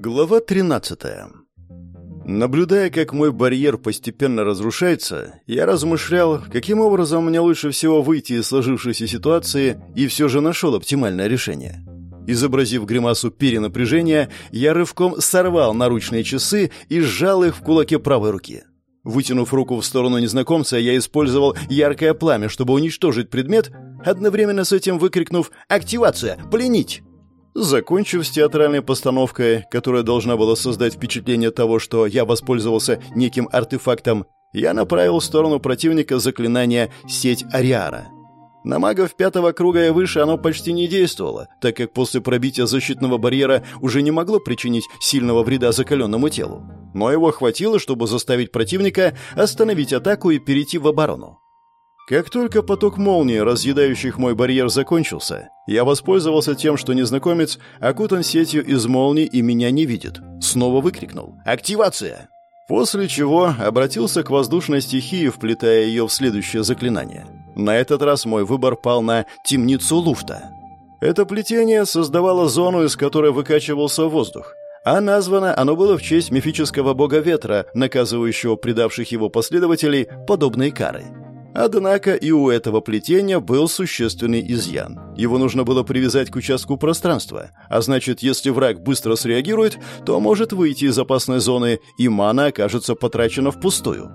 Глава 13. Наблюдая, как мой барьер постепенно разрушается, я размышлял, каким образом мне лучше всего выйти из сложившейся ситуации и все же нашел оптимальное решение. Изобразив гримасу перенапряжения, я рывком сорвал наручные часы и сжал их в кулаке правой руки. Вытянув руку в сторону незнакомца, я использовал яркое пламя, чтобы уничтожить предмет, одновременно с этим выкрикнув «Активация! Пленить!». Закончив с театральной постановкой, которая должна была создать впечатление того, что я воспользовался неким артефактом, я направил в сторону противника заклинание «Сеть Ариара». На магов пятого круга и выше оно почти не действовало, так как после пробития защитного барьера уже не могло причинить сильного вреда закаленному телу. Но его хватило, чтобы заставить противника остановить атаку и перейти в оборону. Как только поток молнии, разъедающих мой барьер, закончился, я воспользовался тем, что незнакомец окутан сетью из молний и меня не видит. Снова выкрикнул «Активация!» После чего обратился к воздушной стихии, вплетая ее в следующее заклинание. На этот раз мой выбор пал на темницу луфта. Это плетение создавало зону, из которой выкачивался воздух, а названо оно было в честь мифического бога ветра, наказывающего предавших его последователей подобной карой. Однако и у этого плетения был существенный изъян. Его нужно было привязать к участку пространства, а значит, если враг быстро среагирует, то может выйти из опасной зоны, и мана окажется потрачена впустую.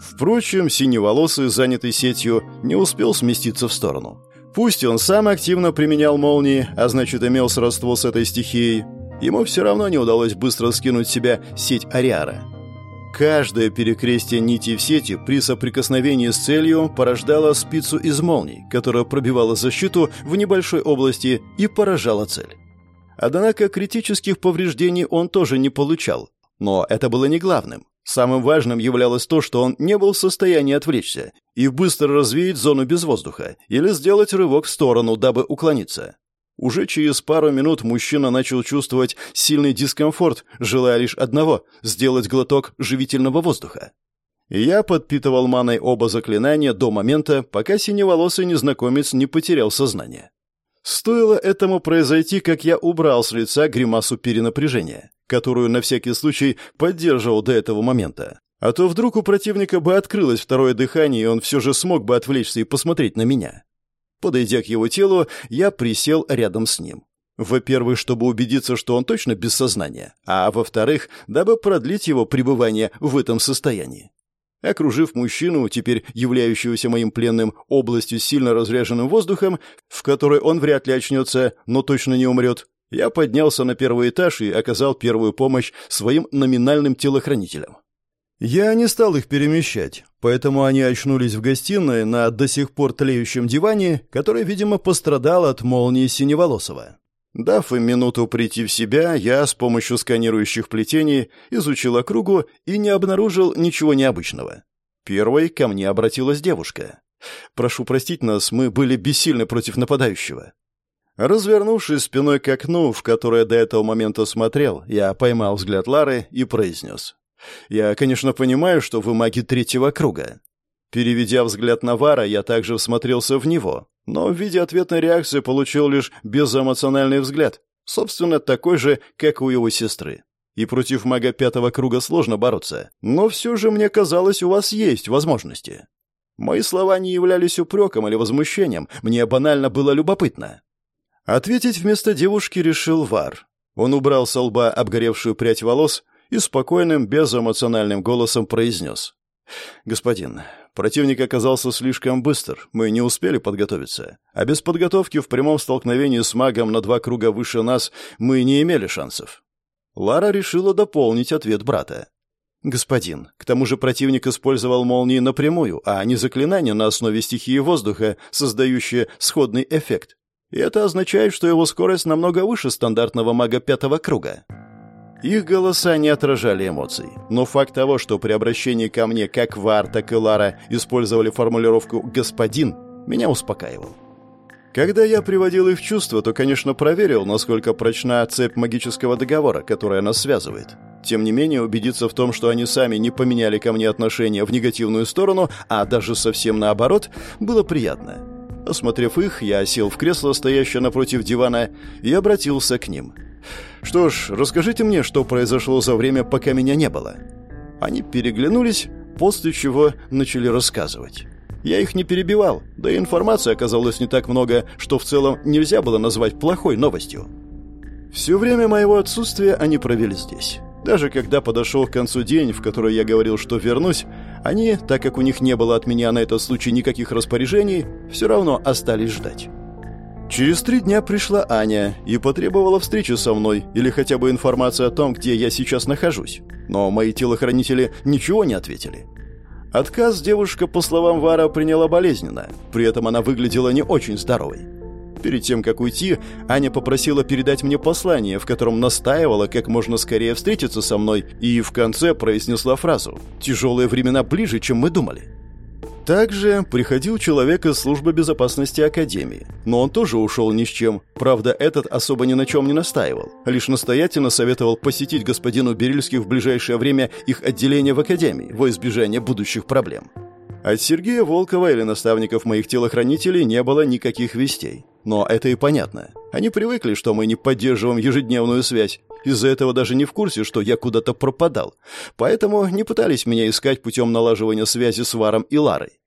Впрочем, синеволосый, занятый сетью, не успел сместиться в сторону. Пусть он сам активно применял молнии, а значит, имел сродство с этой стихией, ему все равно не удалось быстро скинуть себя сеть Ариара. Каждое перекрестие нити в сети при соприкосновении с целью порождало спицу из молний, которая пробивала защиту в небольшой области и поражала цель. Однако критических повреждений он тоже не получал, но это было не главным. Самым важным являлось то, что он не был в состоянии отвлечься и быстро развеять зону без воздуха или сделать рывок в сторону, дабы уклониться. Уже через пару минут мужчина начал чувствовать сильный дискомфорт, желая лишь одного — сделать глоток живительного воздуха. Я подпитывал маной оба заклинания до момента, пока синеволосый незнакомец не потерял сознание. Стоило этому произойти, как я убрал с лица гримасу перенапряжения, которую на всякий случай поддерживал до этого момента. А то вдруг у противника бы открылось второе дыхание, и он все же смог бы отвлечься и посмотреть на меня. Подойдя к его телу, я присел рядом с ним. Во-первых, чтобы убедиться, что он точно без сознания, а во-вторых, дабы продлить его пребывание в этом состоянии. Окружив мужчину, теперь являющегося моим пленным, областью с сильно разряженным воздухом, в которой он вряд ли очнется, но точно не умрет, я поднялся на первый этаж и оказал первую помощь своим номинальным телохранителям. Я не стал их перемещать, поэтому они очнулись в гостиной на до сих пор тлеющем диване, который, видимо, пострадал от молнии Синеволосова. Дав им минуту прийти в себя, я с помощью сканирующих плетений изучил округу и не обнаружил ничего необычного. Первой ко мне обратилась девушка. «Прошу простить нас, мы были бессильны против нападающего». Развернувшись спиной к окну, в которое до этого момента смотрел, я поймал взгляд Лары и произнес. Я, конечно, понимаю, что вы маги третьего круга. Переведя взгляд на Вара, я также всмотрелся в него, но в виде ответной реакции получил лишь безэмоциональный взгляд, собственно, такой же, как у его сестры. И против мага пятого круга сложно бороться, но все же мне казалось, у вас есть возможности. Мои слова не являлись упреком или возмущением, мне банально было любопытно. Ответить вместо девушки решил Вар. Он убрал со лба обгоревшую прядь волос и спокойным, безэмоциональным голосом произнес. «Господин, противник оказался слишком быстр, мы не успели подготовиться, а без подготовки в прямом столкновении с магом на два круга выше нас мы не имели шансов». Лара решила дополнить ответ брата. «Господин, к тому же противник использовал молнии напрямую, а не заклинания на основе стихии воздуха, создающие сходный эффект. И это означает, что его скорость намного выше стандартного мага пятого круга». Их голоса не отражали эмоций, но факт того, что при обращении ко мне как Вар, так и Лара использовали формулировку «господин», меня успокаивал. Когда я приводил их в чувство, то, конечно, проверил, насколько прочна цепь магического договора, которая нас связывает. Тем не менее, убедиться в том, что они сами не поменяли ко мне отношение в негативную сторону, а даже совсем наоборот, было приятно. Осмотрев их, я сел в кресло, стоящее напротив дивана, и обратился к ним – Что ж, расскажите мне, что произошло за время, пока меня не было». Они переглянулись, после чего начали рассказывать. Я их не перебивал, да и информации оказалось не так много, что в целом нельзя было назвать плохой новостью. Все время моего отсутствия они провели здесь. Даже когда подошел к концу день, в который я говорил, что вернусь, они, так как у них не было от меня на этот случай никаких распоряжений, все равно остались ждать. Через три дня пришла Аня и потребовала встречи со мной или хотя бы информации о том, где я сейчас нахожусь. Но мои телохранители ничего не ответили. Отказ девушка, по словам Вара, приняла болезненно. При этом она выглядела не очень здоровой. Перед тем, как уйти, Аня попросила передать мне послание, в котором настаивала как можно скорее встретиться со мной, и в конце произнесла фразу «Тяжелые времена ближе, чем мы думали». Также приходил человек из службы безопасности Академии, но он тоже ушел ни с чем. Правда, этот особо ни на чем не настаивал, лишь настоятельно советовал посетить господину Берильских в ближайшее время их отделение в Академии во избежание будущих проблем. От Сергея Волкова или наставников моих телохранителей не было никаких вестей. Но это и понятно. Они привыкли, что мы не поддерживаем ежедневную связь. Из-за этого даже не в курсе, что я куда-то пропадал. Поэтому не пытались меня искать путем налаживания связи с Варом и Ларой.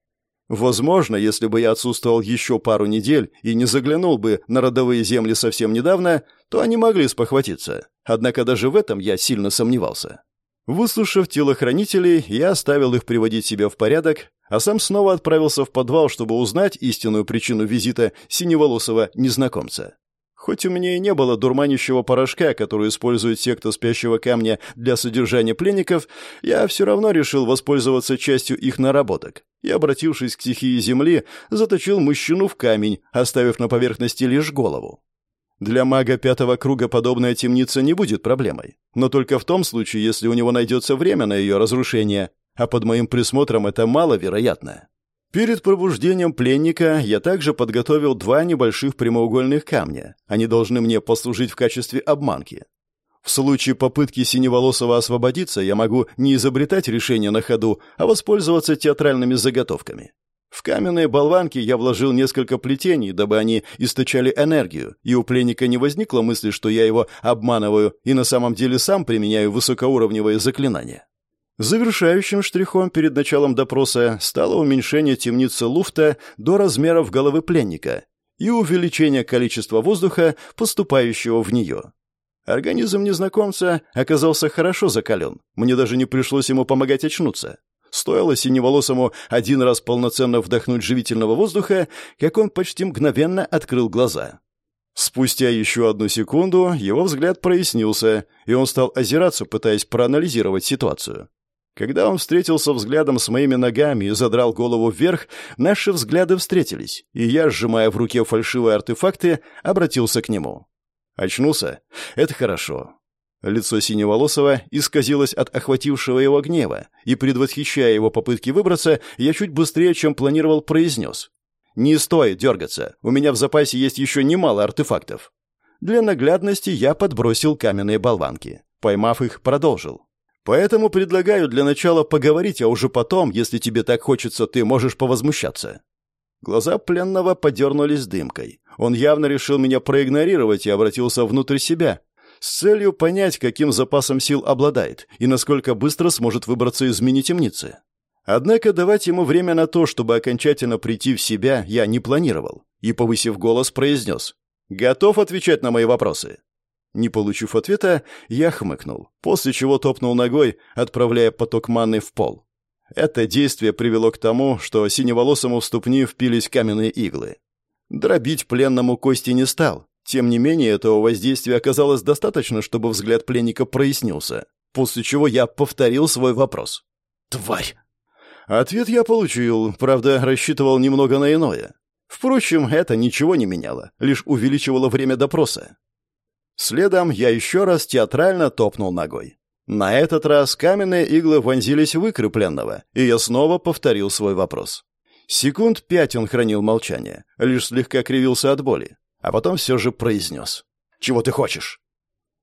Возможно, если бы я отсутствовал еще пару недель и не заглянул бы на родовые земли совсем недавно, то они могли спохватиться. Однако даже в этом я сильно сомневался. Выслушав телохранителей, я оставил их приводить себя в порядок, а сам снова отправился в подвал, чтобы узнать истинную причину визита синеволосого незнакомца. Хоть у меня и не было дурманящего порошка, который использует секта спящего камня для содержания пленников, я все равно решил воспользоваться частью их наработок и, обратившись к стихии земли, заточил мужчину в камень, оставив на поверхности лишь голову. Для мага пятого круга подобная темница не будет проблемой, но только в том случае, если у него найдется время на ее разрушение, а под моим присмотром это маловероятно. Перед пробуждением пленника я также подготовил два небольших прямоугольных камня. Они должны мне послужить в качестве обманки. В случае попытки Синеволосого освободиться, я могу не изобретать решение на ходу, а воспользоваться театральными заготовками. В каменные болванки я вложил несколько плетений, дабы они источали энергию, и у пленника не возникло мысли, что я его обманываю и на самом деле сам применяю высокоуровневые заклинания. Завершающим штрихом перед началом допроса стало уменьшение темницы Луфта до размеров головы пленника и увеличение количества воздуха, поступающего в нее. Организм незнакомца оказался хорошо закален, мне даже не пришлось ему помогать очнуться. Стоило синеволосому один раз полноценно вдохнуть живительного воздуха, как он почти мгновенно открыл глаза. Спустя еще одну секунду его взгляд прояснился, и он стал озираться, пытаясь проанализировать ситуацию. Когда он встретился взглядом с моими ногами и задрал голову вверх, наши взгляды встретились, и я, сжимая в руке фальшивые артефакты, обратился к нему. Очнулся? Это хорошо. Лицо Синеволосого исказилось от охватившего его гнева, и, предвосхищая его попытки выбраться, я чуть быстрее, чем планировал, произнес. «Не стоит дергаться, у меня в запасе есть еще немало артефактов». Для наглядности я подбросил каменные болванки. Поймав их, продолжил. Поэтому предлагаю для начала поговорить, а уже потом, если тебе так хочется, ты можешь повозмущаться». Глаза пленного подернулись дымкой. Он явно решил меня проигнорировать и обратился внутрь себя, с целью понять, каким запасом сил обладает и насколько быстро сможет выбраться из мини-темницы. Однако давать ему время на то, чтобы окончательно прийти в себя, я не планировал, и, повысив голос, произнес «Готов отвечать на мои вопросы?» Не получив ответа, я хмыкнул, после чего топнул ногой, отправляя поток маны в пол. Это действие привело к тому, что синеволосому в ступни впились каменные иглы. Дробить пленному кости не стал. Тем не менее, этого воздействия оказалось достаточно, чтобы взгляд пленника прояснился, после чего я повторил свой вопрос. «Тварь!» Ответ я получил, правда, рассчитывал немного на иное. Впрочем, это ничего не меняло, лишь увеличивало время допроса. Следом я еще раз театрально топнул ногой. На этот раз каменные иглы вонзились в икры и я снова повторил свой вопрос. Секунд пять он хранил молчание, лишь слегка кривился от боли, а потом все же произнес. «Чего ты хочешь?»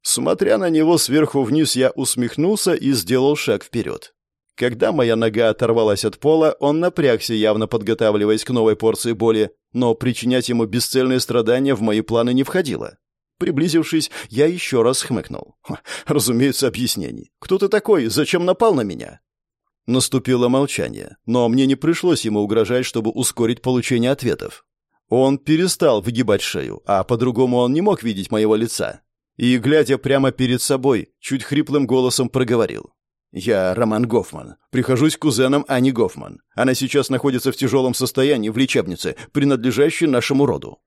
Смотря на него сверху вниз, я усмехнулся и сделал шаг вперед. Когда моя нога оторвалась от пола, он напрягся, явно подготавливаясь к новой порции боли, но причинять ему бесцельные страдания в мои планы не входило. Приблизившись, я еще раз хмыкнул. Разумеется, объяснений. Кто ты такой? Зачем напал на меня? Наступило молчание, но мне не пришлось ему угрожать, чтобы ускорить получение ответов. Он перестал выгибать шею, а по-другому он не мог видеть моего лица. И, глядя прямо перед собой, чуть хриплым голосом проговорил. «Я Роман Гофман. Прихожусь к кузенам Ани Гофман. Она сейчас находится в тяжелом состоянии в лечебнице, принадлежащей нашему роду».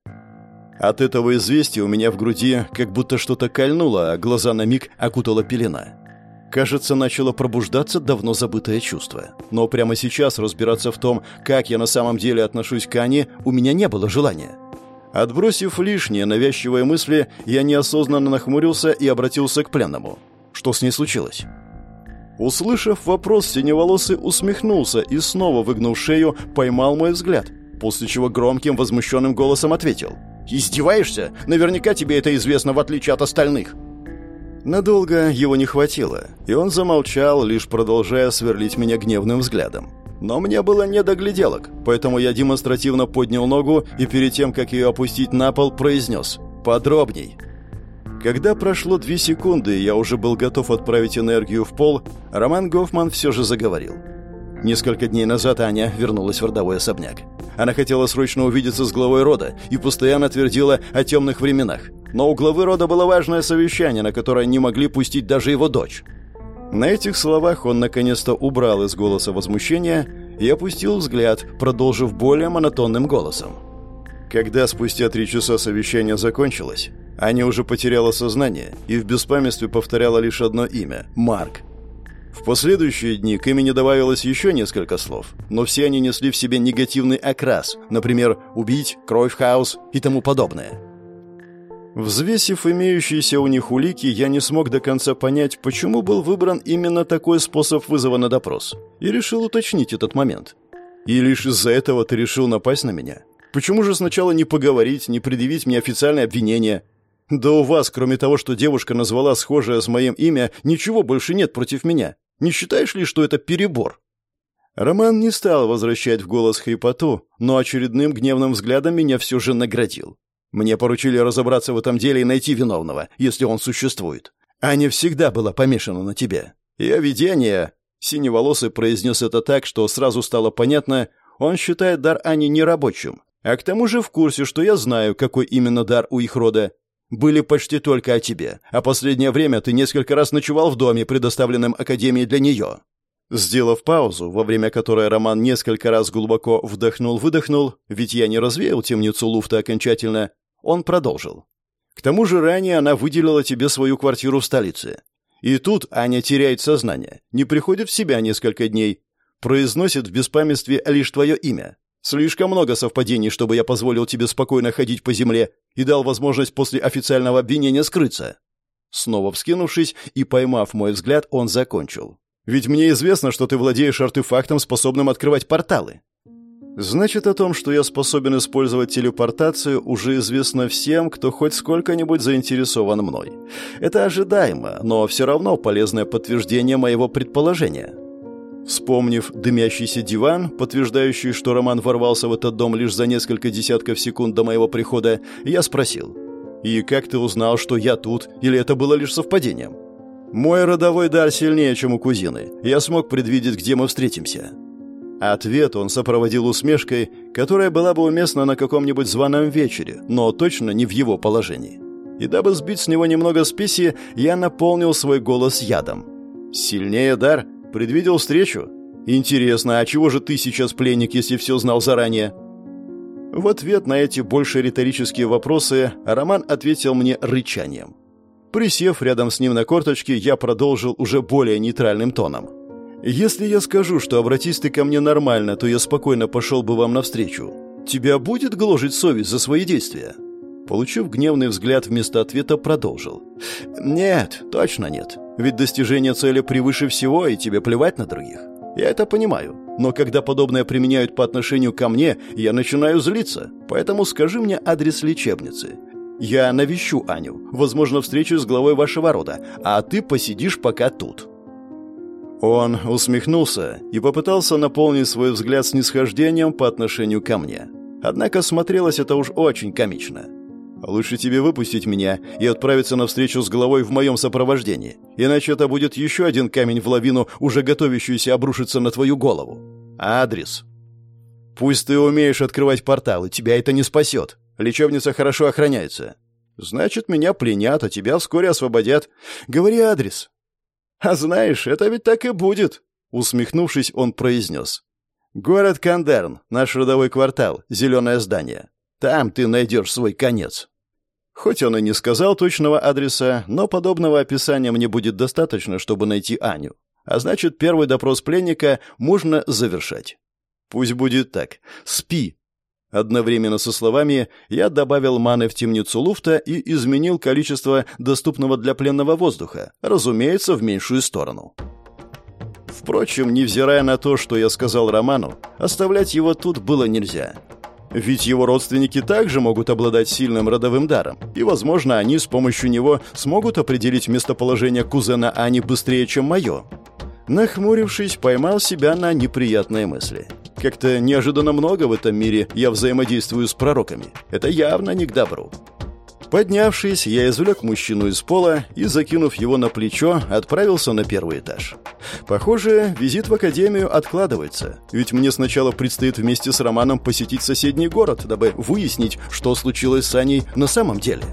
От этого известия у меня в груди как будто что-то кольнуло, а глаза на миг окутала пелена. Кажется, начало пробуждаться давно забытое чувство. Но прямо сейчас разбираться в том, как я на самом деле отношусь к Ане, у меня не было желания. Отбросив лишние навязчивые мысли, я неосознанно нахмурился и обратился к пленному. Что с ней случилось? Услышав вопрос, синеволосый усмехнулся и, снова выгнув шею, поймал мой взгляд, после чего громким возмущенным голосом ответил. «Издеваешься? Наверняка тебе это известно, в отличие от остальных». Надолго его не хватило, и он замолчал, лишь продолжая сверлить меня гневным взглядом. Но мне было не до гляделок, поэтому я демонстративно поднял ногу и перед тем, как ее опустить на пол, произнес «Подробней». Когда прошло две секунды, и я уже был готов отправить энергию в пол, Роман Гофман все же заговорил. Несколько дней назад Аня вернулась в родовой особняк. Она хотела срочно увидеться с главой рода и постоянно твердила о темных временах. Но у главы рода было важное совещание, на которое не могли пустить даже его дочь. На этих словах он наконец-то убрал из голоса возмущения и опустил взгляд, продолжив более монотонным голосом. Когда спустя три часа совещание закончилось, Аня уже потеряла сознание и в беспамятстве повторяла лишь одно имя – Марк. В последующие дни к имени добавилось еще несколько слов, но все они несли в себе негативный окрас, например, «убить», «кровь хаос» и тому подобное. Взвесив имеющиеся у них улики, я не смог до конца понять, почему был выбран именно такой способ вызова на допрос, и решил уточнить этот момент. И лишь из-за этого ты решил напасть на меня? Почему же сначала не поговорить, не предъявить мне официальное обвинение? Да у вас, кроме того, что девушка назвала схожее с моим имя, ничего больше нет против меня. Не считаешь ли, что это перебор? Роман не стал возвращать в голос хрипоту, но очередным гневным взглядом меня все же наградил. Мне поручили разобраться в этом деле и найти виновного, если он существует. Аня всегда была помешана на тебе. Ее видение...» Синеволосый произнес это так, что сразу стало понятно, он считает дар Ани нерабочим. А к тому же в курсе, что я знаю, какой именно дар у их рода. Были почти только о тебе, а последнее время ты несколько раз ночевал в доме, предоставленном Академией для нее». Сделав паузу, во время которой Роман несколько раз глубоко вдохнул-выдохнул, ведь я не развеял темницу Луфта окончательно, он продолжил. «К тому же ранее она выделила тебе свою квартиру в столице. И тут Аня теряет сознание, не приходит в себя несколько дней, произносит в беспамятстве лишь твое имя. Слишком много совпадений, чтобы я позволил тебе спокойно ходить по земле и дал возможность после официального обвинения скрыться». Снова вскинувшись и поймав мой взгляд, он закончил. «Ведь мне известно, что ты владеешь артефактом, способным открывать порталы. Значит, о том, что я способен использовать телепортацию, уже известно всем, кто хоть сколько-нибудь заинтересован мной. Это ожидаемо, но все равно полезное подтверждение моего предположения. Вспомнив дымящийся диван, подтверждающий, что Роман ворвался в этот дом лишь за несколько десятков секунд до моего прихода, я спросил. «И как ты узнал, что я тут, или это было лишь совпадением?» «Мой родовой дар сильнее, чем у кузины. Я смог предвидеть, где мы встретимся». Ответ он сопроводил усмешкой, которая была бы уместна на каком-нибудь званом вечере, но точно не в его положении. И дабы сбить с него немного спеси, я наполнил свой голос ядом. «Сильнее дар? Предвидел встречу? Интересно, а чего же ты сейчас пленник, если все знал заранее?» В ответ на эти больше риторические вопросы Роман ответил мне рычанием. Присев рядом с ним на корточке, я продолжил уже более нейтральным тоном. Если я скажу, что обратись ты ко мне нормально, то я спокойно пошел бы вам навстречу. Тебя будет гложить совесть за свои действия?» Получив гневный взгляд вместо ответа, продолжил. «Нет, точно нет. Ведь достижение цели превыше всего, и тебе плевать на других. Я это понимаю. Но когда подобное применяют по отношению ко мне, я начинаю злиться. Поэтому скажи мне адрес лечебницы. Я навещу Аню, возможно, встречусь с главой вашего рода, а ты посидишь пока тут». Он усмехнулся и попытался наполнить свой взгляд снисхождением по отношению ко мне. Однако смотрелось это уж очень комично. Лучше тебе выпустить меня и отправиться на встречу с головой в моем сопровождении, иначе это будет еще один камень в лавину, уже готовящуюся обрушиться на твою голову. Адрес. Пусть ты умеешь открывать порталы, тебя это не спасет. Лечебница хорошо охраняется. Значит, меня пленят, а тебя вскоре освободят. Говори адрес. А знаешь, это ведь так и будет, усмехнувшись, он произнес. Город Кандерн, наш родовой квартал, зеленое здание. Там ты найдешь свой конец. Хоть он и не сказал точного адреса, но подобного описания мне будет достаточно, чтобы найти Аню. А значит, первый допрос пленника можно завершать. Пусть будет так. Спи. Одновременно со словами я добавил маны в темницу луфта и изменил количество доступного для пленного воздуха, разумеется, в меньшую сторону. Впрочем, невзирая на то, что я сказал Роману, оставлять его тут было нельзя. Ведь его родственники также могут обладать сильным родовым даром, и, возможно, они с помощью него смогут определить местоположение кузена Ани быстрее, чем мое. Нахмурившись, поймал себя на неприятные мысли. Как-то неожиданно много в этом мире я взаимодействую с пророками. Это явно не к добру. Поднявшись, я извлек мужчину из пола и, закинув его на плечо, отправился на первый этаж. Похоже, визит в академию откладывается, ведь мне сначала предстоит вместе с Романом посетить соседний город, дабы выяснить, что случилось с Аней на самом деле.